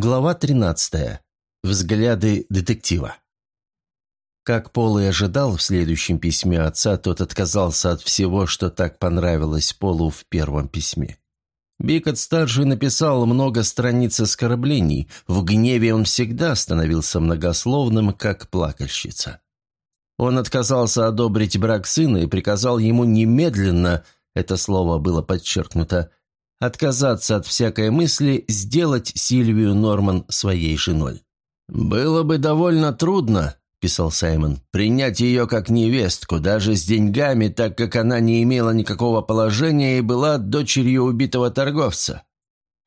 Глава 13. Взгляды детектива. Как Пол и ожидал, в следующем письме отца тот отказался от всего, что так понравилось Полу в первом письме. Бикот-старший написал много страниц оскорблений, в гневе он всегда становился многословным, как плакальщица. Он отказался одобрить брак сына и приказал ему немедленно, это слово было подчеркнуто, отказаться от всякой мысли сделать Сильвию Норман своей женой. «Было бы довольно трудно», – писал Саймон, – «принять ее как невестку, даже с деньгами, так как она не имела никакого положения и была дочерью убитого торговца.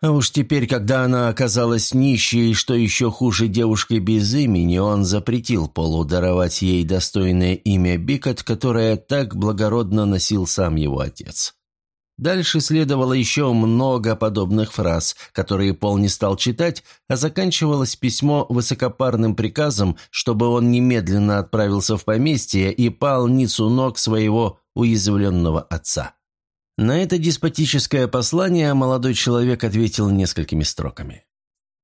А уж теперь, когда она оказалась нищей и, что еще хуже, девушкой без имени, он запретил Полу даровать ей достойное имя Бикот, которое так благородно носил сам его отец. Дальше следовало еще много подобных фраз, которые Пол не стал читать, а заканчивалось письмо высокопарным приказом, чтобы он немедленно отправился в поместье и пал ницу ног своего уязвленного отца. На это деспотическое послание молодой человек ответил несколькими строками.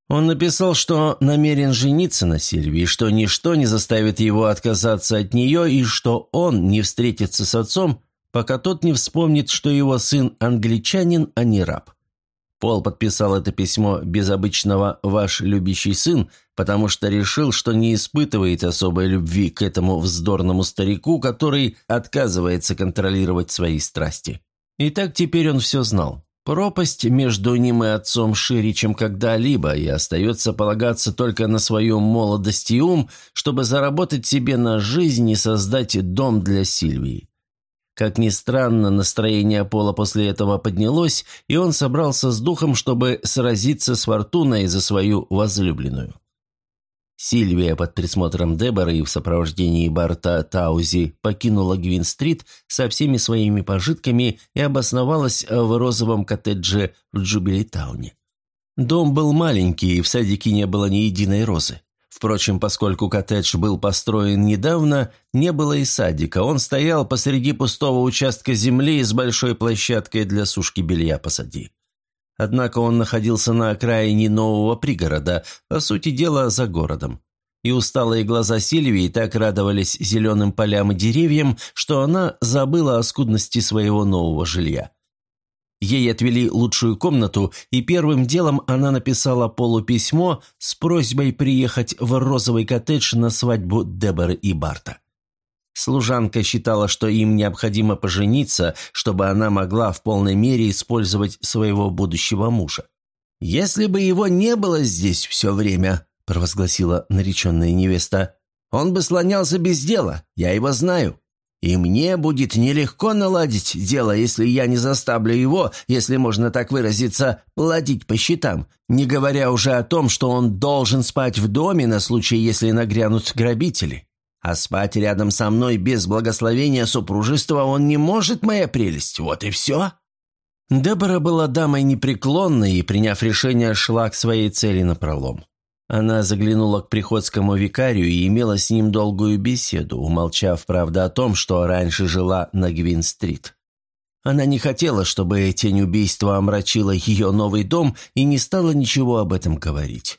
Он написал, что намерен жениться на Сильвии, что ничто не заставит его отказаться от нее и что он не встретится с отцом, пока тот не вспомнит, что его сын англичанин, а не раб. Пол подписал это письмо без обычного «ваш любящий сын», потому что решил, что не испытывает особой любви к этому вздорному старику, который отказывается контролировать свои страсти. И так теперь он все знал. Пропасть между ним и отцом шире, чем когда-либо, и остается полагаться только на свою молодость и ум, чтобы заработать себе на жизнь и создать дом для Сильвии. Как ни странно, настроение Пола после этого поднялось, и он собрался с духом, чтобы сразиться с Фортуной за свою возлюбленную. Сильвия под присмотром Дебора и в сопровождении Барта Таузи покинула Гвин-стрит со всеми своими пожитками и обосновалась в розовом коттедже в Джубилитауне. Дом был маленький, и в садике не было ни единой розы. Впрочем, поскольку коттедж был построен недавно, не было и садика. Он стоял посреди пустого участка земли с большой площадкой для сушки белья посади. Однако он находился на окраине нового пригорода, по сути дела, за городом. И усталые глаза Сильвии так радовались зеленым полям и деревьям, что она забыла о скудности своего нового жилья. Ей отвели лучшую комнату, и первым делом она написала Полу письмо с просьбой приехать в розовый коттедж на свадьбу Деборы и Барта. Служанка считала, что им необходимо пожениться, чтобы она могла в полной мере использовать своего будущего мужа. «Если бы его не было здесь все время», – провозгласила нареченная невеста, – «он бы слонялся без дела, я его знаю». И мне будет нелегко наладить дело, если я не заставлю его, если можно так выразиться, платить по счетам, не говоря уже о том, что он должен спать в доме на случай, если нагрянут грабители. А спать рядом со мной без благословения супружества он не может, моя прелесть, вот и все». Дебора была дамой непреклонной и, приняв решение, шла к своей цели напролом. Она заглянула к приходскому викарию и имела с ним долгую беседу, умолчав, правда, о том, что раньше жила на Гвин-стрит. Она не хотела, чтобы тень убийства омрачила ее новый дом и не стала ничего об этом говорить.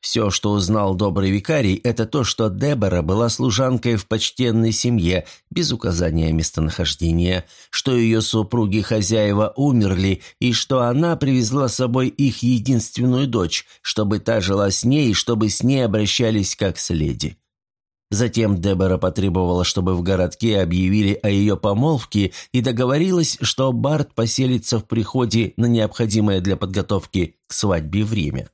Все, что узнал добрый викарий, это то, что Дебора была служанкой в почтенной семье, без указания местонахождения, что ее супруги-хозяева умерли и что она привезла с собой их единственную дочь, чтобы та жила с ней и чтобы с ней обращались как с леди. Затем Дебора потребовала, чтобы в городке объявили о ее помолвке и договорилась, что Барт поселится в приходе на необходимое для подготовки к свадьбе время.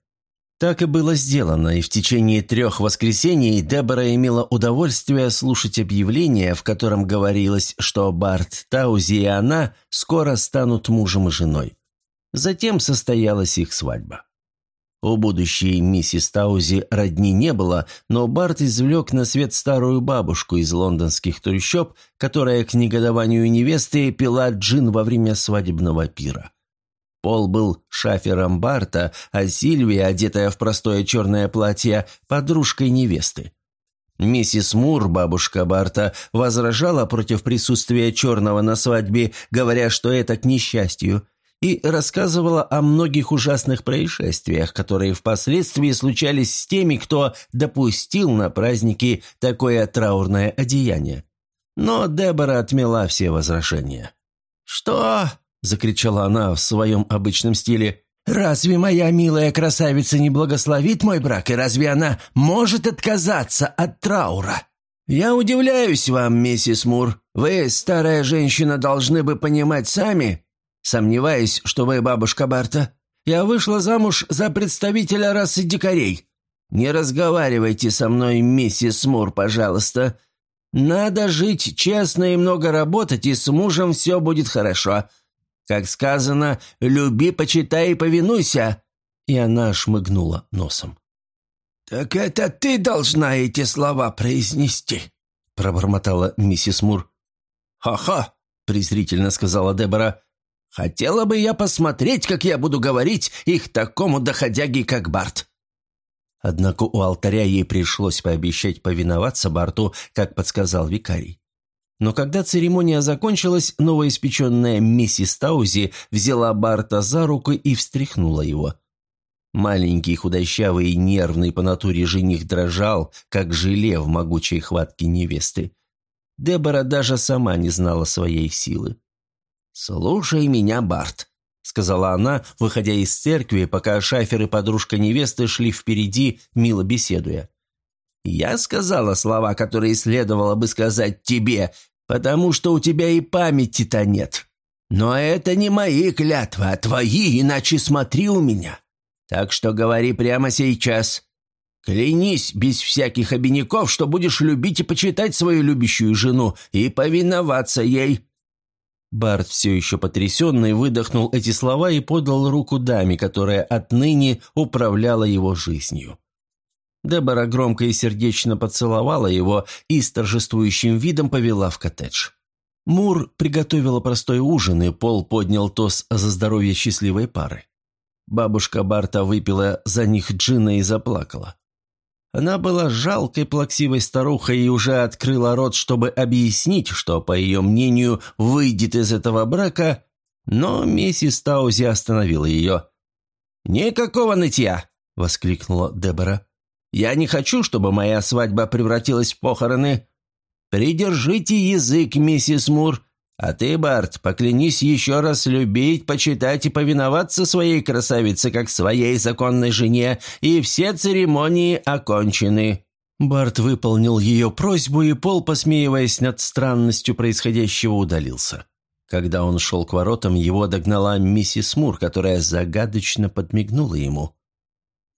Так и было сделано, и в течение трех воскресений Дебора имела удовольствие слушать объявление, в котором говорилось, что Барт Таузи и она скоро станут мужем и женой. Затем состоялась их свадьба. У будущей миссис Таузи родни не было, но Барт извлек на свет старую бабушку из лондонских трущоб, которая к негодованию невесты пила джин во время свадебного пира. Пол был шафером Барта, а Сильвия, одетая в простое черное платье, подружкой невесты. Миссис Мур, бабушка Барта, возражала против присутствия черного на свадьбе, говоря, что это к несчастью, и рассказывала о многих ужасных происшествиях, которые впоследствии случались с теми, кто допустил на праздники такое траурное одеяние. Но Дебора отмела все возражения. «Что?» – закричала она в своем обычном стиле. «Разве моя милая красавица не благословит мой брак, и разве она может отказаться от траура?» «Я удивляюсь вам, миссис Мур. Вы, старая женщина, должны бы понимать сами. Сомневаюсь, что вы бабушка Барта. Я вышла замуж за представителя расы дикарей. Не разговаривайте со мной, миссис Мур, пожалуйста. Надо жить честно и много работать, и с мужем все будет хорошо. Как сказано, люби, почитай и повинуйся». И она шмыгнула носом. «Так это ты должна эти слова произнести», — пробормотала миссис Мур. «Ха-ха», — презрительно сказала Дебора. «Хотела бы я посмотреть, как я буду говорить их такому доходяге, как Барт». Однако у алтаря ей пришлось пообещать повиноваться Барту, как подсказал викарий. Но когда церемония закончилась, новоиспеченная миссис Таузи взяла Барта за руку и встряхнула его. Маленький, худощавый и нервный по натуре жених дрожал, как желе в могучей хватке невесты. Дебора даже сама не знала своей силы. «Слушай меня, Барт», — сказала она, выходя из церкви, пока шафер и подружка невесты шли впереди, мило беседуя. «Я сказала слова, которые следовало бы сказать тебе, потому что у тебя и памяти-то нет. Но это не мои клятвы, а твои, иначе смотри у меня. Так что говори прямо сейчас. Клянись без всяких обиняков, что будешь любить и почитать свою любящую жену и повиноваться ей». Барт, все еще потрясенный, выдохнул эти слова и подал руку даме, которая отныне управляла его жизнью. Дебора громко и сердечно поцеловала его и с торжествующим видом повела в коттедж. Мур приготовила простой ужин, и Пол поднял тост за здоровье счастливой пары. Бабушка Барта выпила за них джина и заплакала. Она была жалкой плаксивой старухой и уже открыла рот, чтобы объяснить, что, по ее мнению, выйдет из этого брака, но миссис Таузи остановила ее. «Никакого нытья!» — воскликнула Дебора. «Я не хочу, чтобы моя свадьба превратилась в похороны. Придержите язык, миссис Мур. А ты, Барт, поклянись еще раз любить, почитать и повиноваться своей красавице, как своей законной жене, и все церемонии окончены». Барт выполнил ее просьбу, и Пол, посмеиваясь над странностью происходящего, удалился. Когда он шел к воротам, его догнала миссис Мур, которая загадочно подмигнула ему.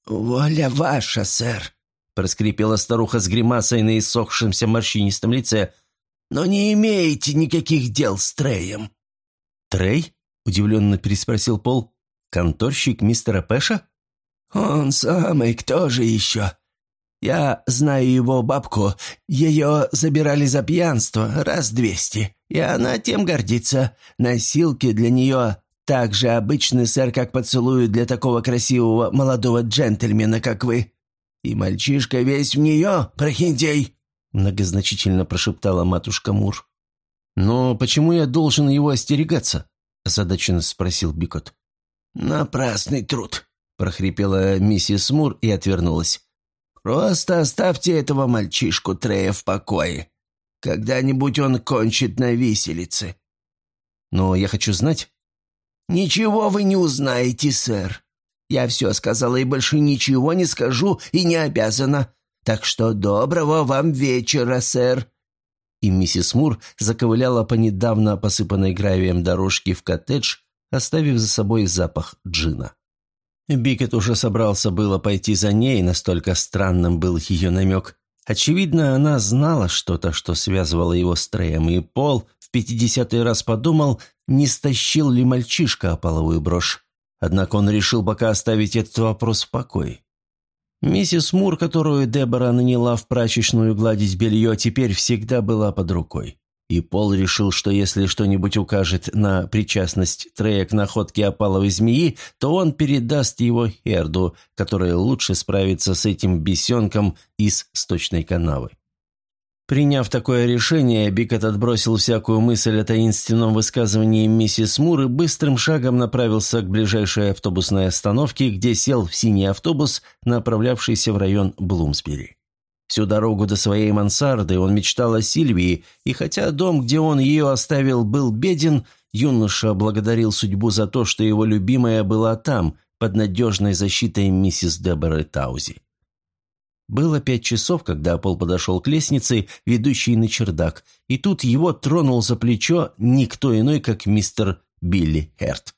«Воля ваша, сэр!» – проскрипела старуха с гримасой на иссохшемся морщинистом лице – но не имеете никаких дел с Треем». «Трей?» – удивленно переспросил Пол. «Конторщик мистера Пэша?» «Он самый, кто же еще? Я знаю его бабку. Ее забирали за пьянство раз двести, и она тем гордится. Носилки для нее так же обычны, сэр, как поцелуют для такого красивого молодого джентльмена, как вы. И мальчишка весь в нее, прохиндей многозначительно прошептала матушка Мур. «Но почему я должен его остерегаться?» – озадаченно спросил Бикот. «Напрасный труд», – прохрипела миссис Мур и отвернулась. «Просто оставьте этого мальчишку Трея в покое. Когда-нибудь он кончит на виселице». «Но я хочу знать». «Ничего вы не узнаете, сэр. Я все сказала и больше ничего не скажу и не обязана. Так что доброго вам вечера, сэр!» И миссис Мур заковыляла по недавно посыпанной гравием дорожке в коттедж, оставив за собой запах джина. Бикет уже собрался было пойти за ней, настолько странным был ее намек. Очевидно, она знала что-то, что связывало его с Треем, и Пол в пятидесятый раз подумал, не стащил ли мальчишка опаловую брошь. Однако он решил пока оставить этот вопрос в покое. Миссис Мур, которую Дебора наняла в прачечную гладить белье, теперь всегда была под рукой. И Пол решил, что если что-нибудь укажет на причастность Трея к находке опаловой змеи, то он передаст его Херду, которая лучше справится с этим бесенком из сточной канавы. Приняв такое решение, Бикот отбросил всякую мысль о таинственном высказывании миссис Мур и быстрым шагом направился к ближайшей автобусной остановке, где сел в синий автобус, направлявшийся в район Блумсбери. Всю дорогу до своей мансарды он мечтал о Сильвии, и хотя дом, где он ее оставил, был беден, юноша благодарил судьбу за то, что его любимая была там, под надежной защитой миссис Деборы Таузи. Было пять часов, когда Пол подошел к лестнице, ведущей на чердак, и тут его тронул за плечо никто иной, как мистер Билли Херт.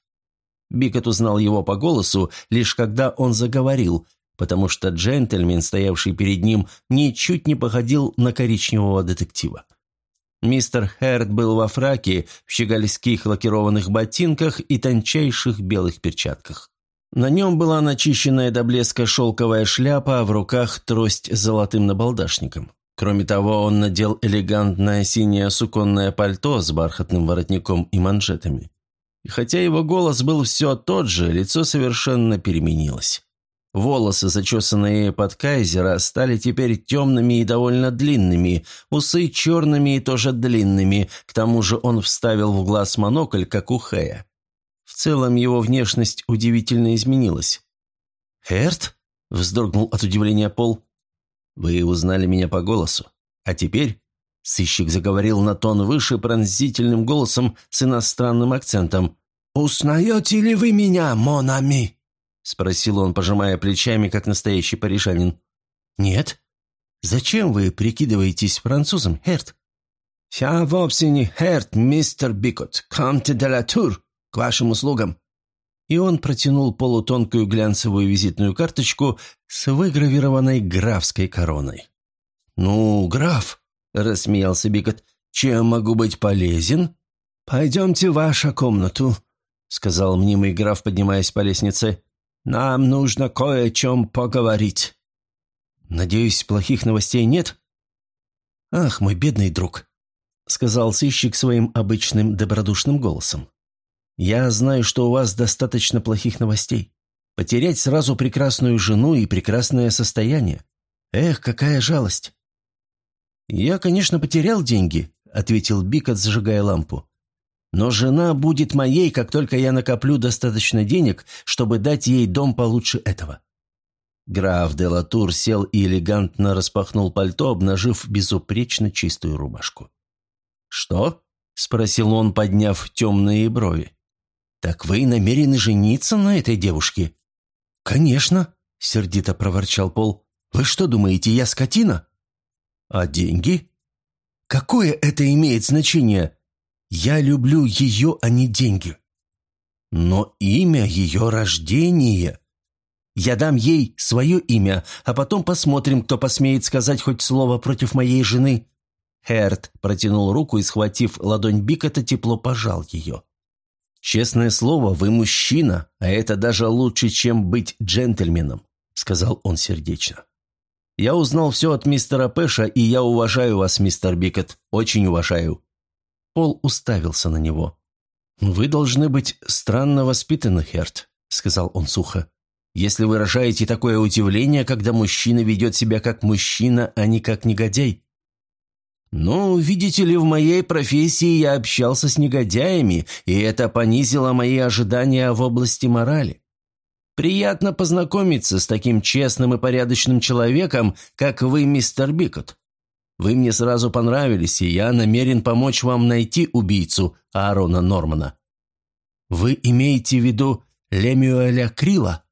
Бикот узнал его по голосу, лишь когда он заговорил, потому что джентльмен, стоявший перед ним, ничуть не походил на коричневого детектива. Мистер Херт был во фраке, в щегольских лакированных ботинках и тончайших белых перчатках. На нем была начищенная до блеска шелковая шляпа, а в руках трость с золотым набалдашником. Кроме того, он надел элегантное синее суконное пальто с бархатным воротником и манжетами. И хотя его голос был все тот же, лицо совершенно переменилось. Волосы, зачесанные под кайзера, стали теперь темными и довольно длинными, усы черными и тоже длинными, к тому же он вставил в глаз монокль, как у Хэя. Целом его внешность удивительно изменилась. «Херт?» – вздрогнул от удивления Пол. «Вы узнали меня по голосу. А теперь...» – сыщик заговорил на тон выше пронзительным голосом с иностранным акцентом. «Узнаете ли вы меня, Монами?» – спросил он, пожимая плечами, как настоящий парижанин. «Нет. Зачем вы прикидываетесь французом, Херт?» «Я вовсе не Херт, мистер Бикот, камте де ла Тур», вашим услугам». И он протянул полутонкую глянцевую визитную карточку с выгравированной графской короной. «Ну, граф», — рассмеялся Бикот, — «чем могу быть полезен?» «Пойдемте в вашу комнату», — сказал мнимый граф, поднимаясь по лестнице. «Нам нужно кое о чем поговорить». «Надеюсь, плохих новостей нет?» «Ах, мой бедный друг», — сказал сыщик своим обычным добродушным голосом. Я знаю, что у вас достаточно плохих новостей. Потерять сразу прекрасную жену и прекрасное состояние. Эх, какая жалость!» «Я, конечно, потерял деньги», — ответил Бикот, зажигая лампу. «Но жена будет моей, как только я накоплю достаточно денег, чтобы дать ей дом получше этого». Граф де Латур сел и элегантно распахнул пальто, обнажив безупречно чистую рубашку. «Что?» — спросил он, подняв темные брови. «Так вы намерены жениться на этой девушке?» «Конечно», — сердито проворчал Пол. «Вы что думаете, я скотина?» «А деньги?» «Какое это имеет значение? Я люблю ее, а не деньги». «Но имя ее рождения...» «Я дам ей свое имя, а потом посмотрим, кто посмеет сказать хоть слово против моей жены». Херт протянул руку и, схватив ладонь Бикота, тепло пожал ее. «Честное слово, вы мужчина, а это даже лучше, чем быть джентльменом», — сказал он сердечно. «Я узнал все от мистера Пэша, и я уважаю вас, мистер Бикет, очень уважаю». Пол уставился на него. «Вы должны быть странно воспитаны, Херт», — сказал он сухо. «Если выражаете такое удивление, когда мужчина ведет себя как мужчина, а не как негодяй». «Ну, видите ли, в моей профессии я общался с негодяями, и это понизило мои ожидания в области морали. Приятно познакомиться с таким честным и порядочным человеком, как вы, мистер Бикот. Вы мне сразу понравились, и я намерен помочь вам найти убийцу Аарона Нормана». «Вы имеете в виду Лемюэля Крила?»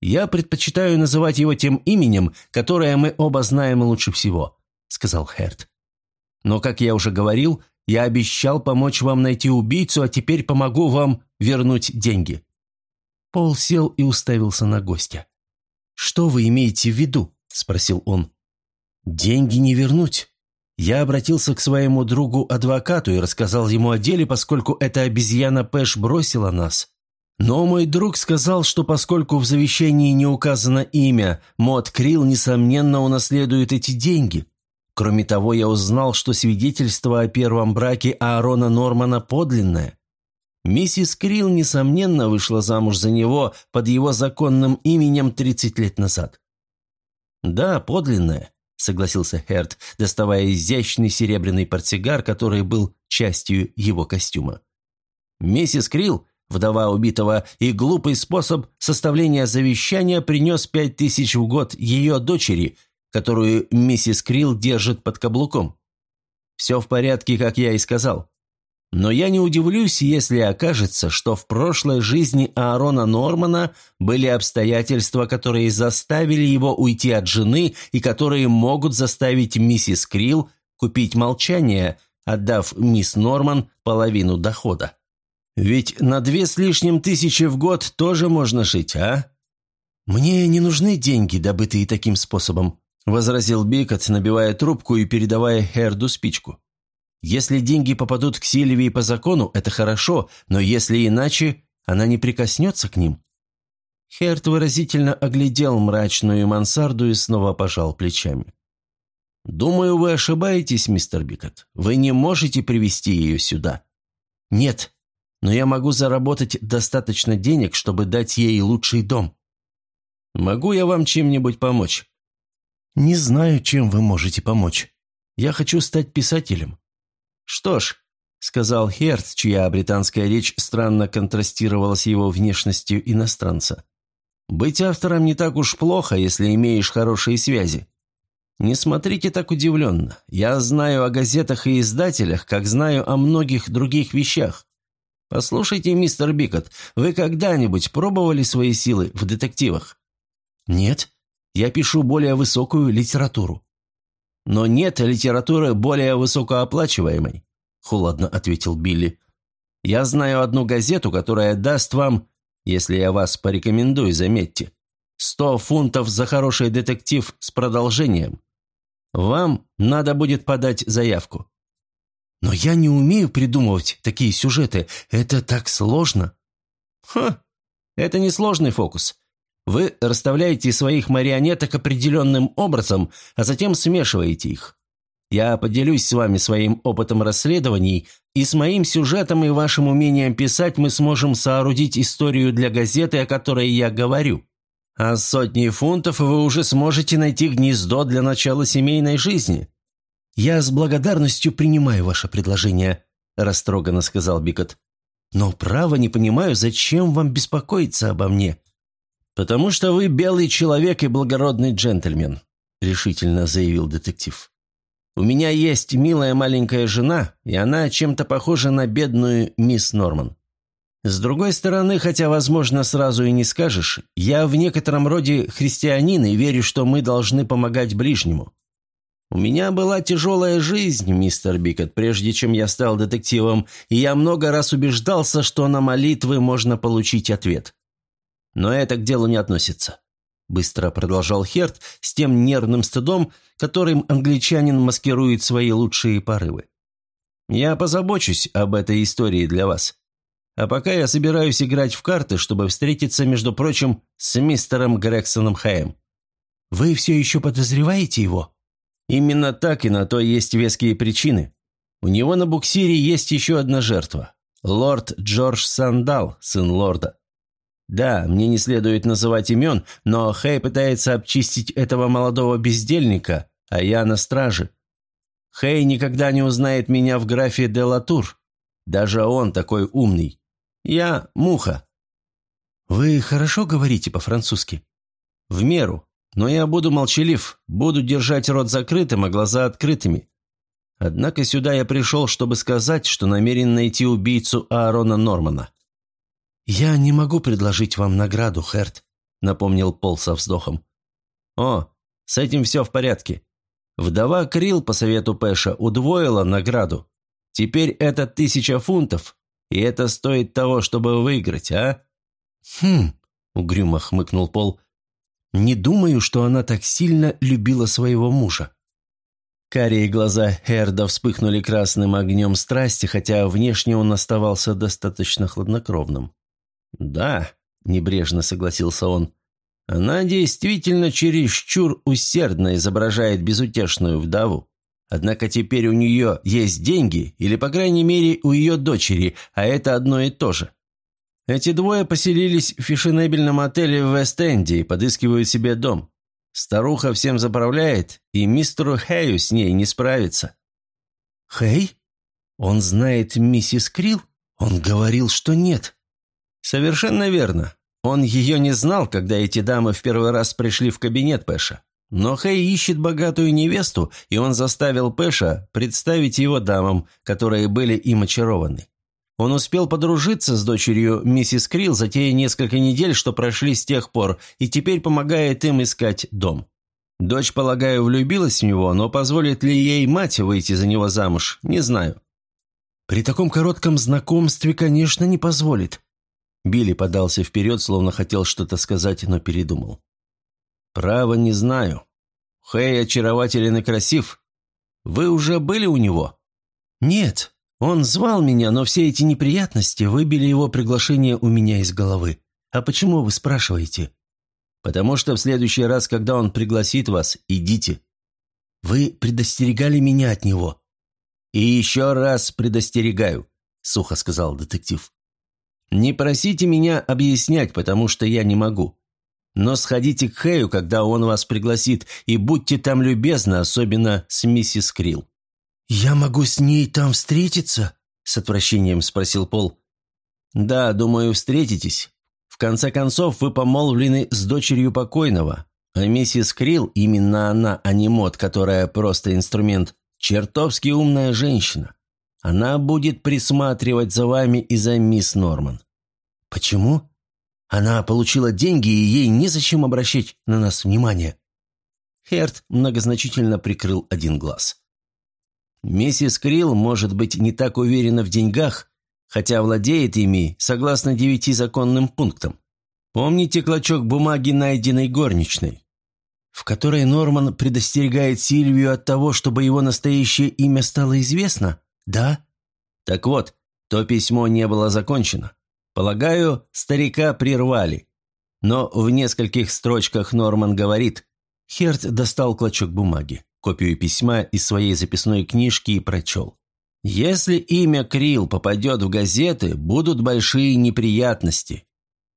«Я предпочитаю называть его тем именем, которое мы оба знаем лучше всего», — сказал Херт. Но, как я уже говорил, я обещал помочь вам найти убийцу, а теперь помогу вам вернуть деньги». Пол сел и уставился на гостя. «Что вы имеете в виду?» – спросил он. «Деньги не вернуть. Я обратился к своему другу-адвокату и рассказал ему о деле, поскольку эта обезьяна Пэш бросила нас. Но мой друг сказал, что поскольку в завещании не указано имя, Мот Крилл, несомненно, унаследует эти деньги. Кроме того, я узнал, что свидетельство о первом браке Аарона Нормана подлинное. Миссис Крилл, несомненно, вышла замуж за него под его законным именем 30 лет назад. «Да, подлинное», — согласился Херт, доставая изящный серебряный портсигар, который был частью его костюма. Миссис Крилл, вдова убитого, и глупый способ составления завещания принес пять тысяч в год ее дочери, которую миссис Крилл держит под каблуком. Все в порядке, как я и сказал. Но я не удивлюсь, если окажется, что в прошлой жизни Аарона Нормана были обстоятельства, которые заставили его уйти от жены и которые могут заставить миссис Крилл купить молчание, отдав мисс Норман половину дохода. Ведь на две с лишним тысячи в год тоже можно жить, а? Мне не нужны деньги, добытые таким способом, возразил Бикот, набивая трубку и передавая Херду спичку. Если деньги попадут к Сильвии по закону, это хорошо, но если иначе, она не прикоснется к ним. Херт выразительно оглядел мрачную мансарду и снова пожал плечами. «Думаю, вы ошибаетесь, мистер Бикот. Вы не можете привести ее сюда». «Нет, но я могу заработать достаточно денег, чтобы дать ей лучший дом». «Могу я вам чем-нибудь помочь?» «Не знаю, чем вы можете помочь. Я хочу стать писателем. «Что ж», — сказал Херт, чья британская речь странно контрастировала с его внешностью иностранца, «быть автором не так уж плохо, если имеешь хорошие связи. Не смотрите так удивленно. Я знаю о газетах и издателях, как знаю о многих других вещах. Послушайте, мистер Бикот, вы когда-нибудь пробовали свои силы в детективах?» «Нет, я пишу более высокую литературу». «Но нет литературы более высокооплачиваемой», – холодно ответил Билли. «Я знаю одну газету, которая даст вам, если я вас порекомендую, заметьте, сто фунтов за хороший детектив с продолжением. Вам надо будет подать заявку». «Но я не умею придумывать такие сюжеты. Это так сложно». «Ха, это не сложный фокус. Вы расставляете своих марионеток определенным образом, а затем смешиваете их. Я поделюсь с вами своим опытом расследований, и с моим сюжетом и вашим умением писать мы сможем соорудить историю для газеты, о которой я говорю. А с сотней фунтов вы уже сможете найти гнездо для начала семейной жизни. Я с благодарностью принимаю ваше предложение, растроганно сказал Бикот. Но право не понимаю, зачем вам беспокоиться обо мне. «Потому что вы белый человек и благородный джентльмен», — решительно заявил детектив. «У меня есть милая маленькая жена, и она чем-то похожа на бедную мисс Норман. С другой стороны, хотя, возможно, сразу и не скажешь, я в некотором роде христианин и верю, что мы должны помогать ближнему. У меня была тяжелая жизнь, мистер Бикот, прежде чем я стал детективом, и я много раз убеждался, что на молитвы можно получить ответ. Но это к делу не относится. Быстро продолжал Херт с тем нервным стыдом, которым англичанин маскирует свои лучшие порывы. «Я позабочусь об этой истории для вас. А пока я собираюсь играть в карты, чтобы встретиться, между прочим, с мистером Грексоном Хэем». «Вы все еще подозреваете его?» «Именно так и на то есть веские причины. У него на буксире есть еще одна жертва. Лорд Джордж Сандал, сын лорда. Да, мне не следует называть имен, но Хэй пытается обчистить этого молодого бездельника, а я на страже. Хэй никогда не узнает меня в графе де Латур. Даже он такой умный. Я муха. Вы хорошо говорите по-французски? В меру. Но я буду молчалив, буду держать рот закрытым, а глаза открытыми. Однако сюда я пришел, чтобы сказать, что намерен найти убийцу Аарона Нормана. «Я не могу предложить вам награду, Херт», — напомнил Пол со вздохом. «О, с этим все в порядке. Вдова Крил по совету Пэша удвоила награду. Теперь это тысяча фунтов, и это стоит того, чтобы выиграть, а?» «Хм», — угрюмо хмыкнул Пол, — «не думаю, что она так сильно любила своего мужа». Карие глаза Херда вспыхнули красным огнем страсти, хотя внешне он оставался достаточно хладнокровным. «Да», – небрежно согласился он, – «она действительно чересчур усердно изображает безутешную вдову. Однако теперь у нее есть деньги, или, по крайней мере, у ее дочери, а это одно и то же. Эти двое поселились в фешенебельном отеле в Вест-Энде и подыскивают себе дом. Старуха всем заправляет, и мистеру Хэю с ней не справится». «Хэй? Он знает миссис Крилл? Он говорил, что нет». «Совершенно верно. Он ее не знал, когда эти дамы в первый раз пришли в кабинет Пэша. Но Хэй ищет богатую невесту, и он заставил Пэша представить его дамам, которые были им очарованы. Он успел подружиться с дочерью миссис Крилл за те несколько недель, что прошли с тех пор, и теперь помогает им искать дом. Дочь, полагаю, влюбилась в него, но позволит ли ей мать выйти за него замуж, не знаю. При таком коротком знакомстве, конечно, не позволит. Билли подался вперед, словно хотел что-то сказать, но передумал. «Право не знаю. Хэй очарователен и красив. Вы уже были у него?» «Нет. Он звал меня, но все эти неприятности выбили его приглашение у меня из головы. А почему вы спрашиваете?» «Потому что в следующий раз, когда он пригласит вас, идите». «Вы предостерегали меня от него». «И еще раз предостерегаю», — сухо сказал детектив. «Не просите меня объяснять, потому что я не могу. Но сходите к Хэю, когда он вас пригласит, и будьте там любезны, особенно с миссис Крилл». «Я могу с ней там встретиться?» – с отвращением спросил Пол. «Да, думаю, встретитесь. В конце концов, вы помолвлены с дочерью покойного, а миссис Крилл, именно она, а не мод, которая просто инструмент, чертовски умная женщина. Она будет присматривать за вами и за мисс Норман». «Почему?» Она получила деньги, и ей незачем обращать на нас внимание». Херт многозначительно прикрыл один глаз. «Миссис Крилл может быть не так уверена в деньгах, хотя владеет ими согласно девяти законным пунктам. Помните клочок бумаги, найденной горничной?» в которой Норман предостерегает Сильвию от того, чтобы его настоящее имя стало известно, да? Так вот, то письмо не было закончено. Полагаю, старика прервали. Но в нескольких строчках Норман говорит. Херт достал клочок бумаги, копию письма из своей записной книжки и прочел. «Если имя Крил попадет в газеты, будут большие неприятности.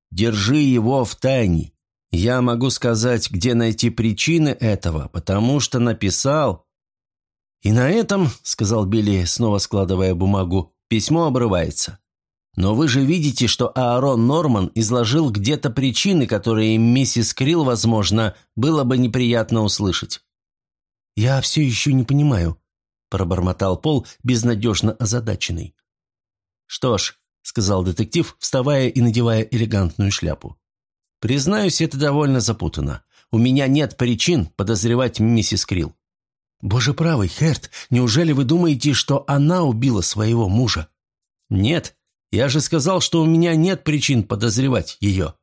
Держи его в тайне. Я могу сказать, где найти причины этого, потому что написал...» «И на этом, — сказал Билли, снова складывая бумагу, — письмо обрывается. Но вы же видите, что Аарон Норман изложил где-то причины, которые миссис Крилл, возможно, было бы неприятно услышать». «Я все еще не понимаю», – пробормотал Пол, безнадежно озадаченный. «Что ж», – сказал детектив, вставая и надевая элегантную шляпу. «Признаюсь, это довольно запутанно. У меня нет причин подозревать миссис Крилл». «Боже правый, Херт, неужели вы думаете, что она убила своего мужа?» «Нет, я же сказал, что у меня нет причин подозревать ее.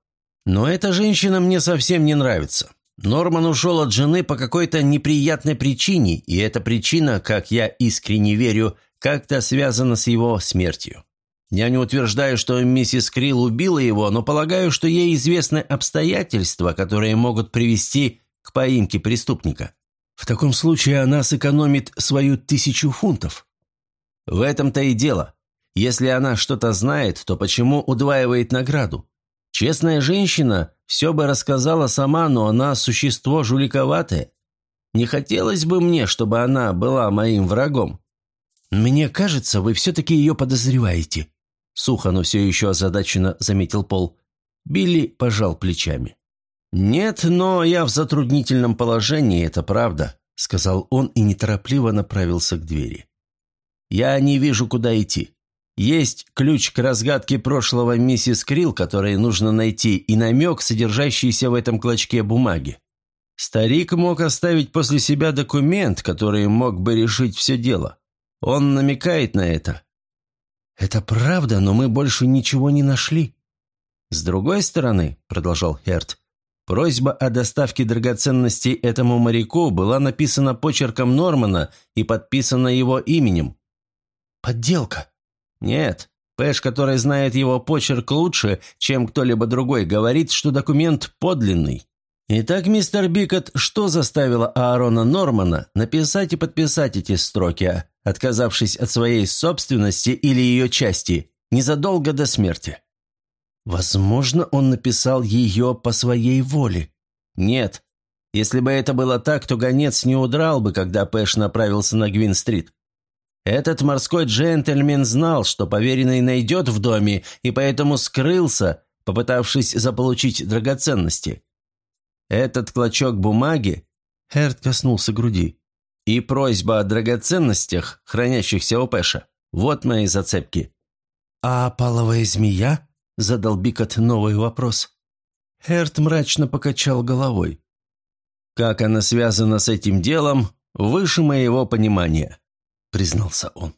Но эта женщина мне совсем не нравится. Норман ушел от жены по какой-то неприятной причине, и эта причина, как я искренне верю, как-то связана с его смертью. Я не утверждаю, что миссис Крилл убила его, но полагаю, что ей известны обстоятельства, которые могут привести к поимке преступника. В таком случае она сэкономит свою тысячу фунтов. В этом-то и дело. Если она что-то знает, то почему удваивает награду? Честная женщина все бы рассказала сама, но она существо жуликоватое. Не хотелось бы мне, чтобы она была моим врагом. Мне кажется, вы все-таки ее подозреваете. Сухо, но все еще озадаченно заметил Пол. Билли пожал плечами. «Нет, но я в затруднительном положении, это правда», — сказал он и неторопливо направился к двери. «Я не вижу, куда идти. Есть ключ к разгадке прошлого миссис Крилл, который нужно найти, и намек, содержащийся в этом клочке бумаги. Старик мог оставить после себя документ, который мог бы решить все дело. Он намекает на это. «Это правда, но мы больше ничего не нашли». «С другой стороны», — продолжал Херт, просьба о доставке драгоценностей этому моряку была написана почерком Нормана и подписана его именем». «Подделка», «Нет, Пэш, который знает его почерк лучше, чем кто-либо другой, говорит, что документ подлинный. Итак, мистер Бикот, что заставило Аарона Нормана написать и подписать эти строки, отказавшись от своей собственности или ее части, незадолго до смерти?» «Возможно, он написал ее по своей воле». «Нет. Если бы это было так, то гонец не удрал бы, когда Пэш направился на Гвин-стрит. Этот морской джентльмен знал, что поверенный найдет в доме, и поэтому скрылся, попытавшись заполучить драгоценности. Этот клочок бумаги, Херт коснулся груди, и просьба о драгоценностях, хранящихся у Пэша. Вот мои зацепки. «А паловая змея?» – задал Бикот новый вопрос. Херт мрачно покачал головой. «Как она связана с этим делом, выше моего понимания», – признался он.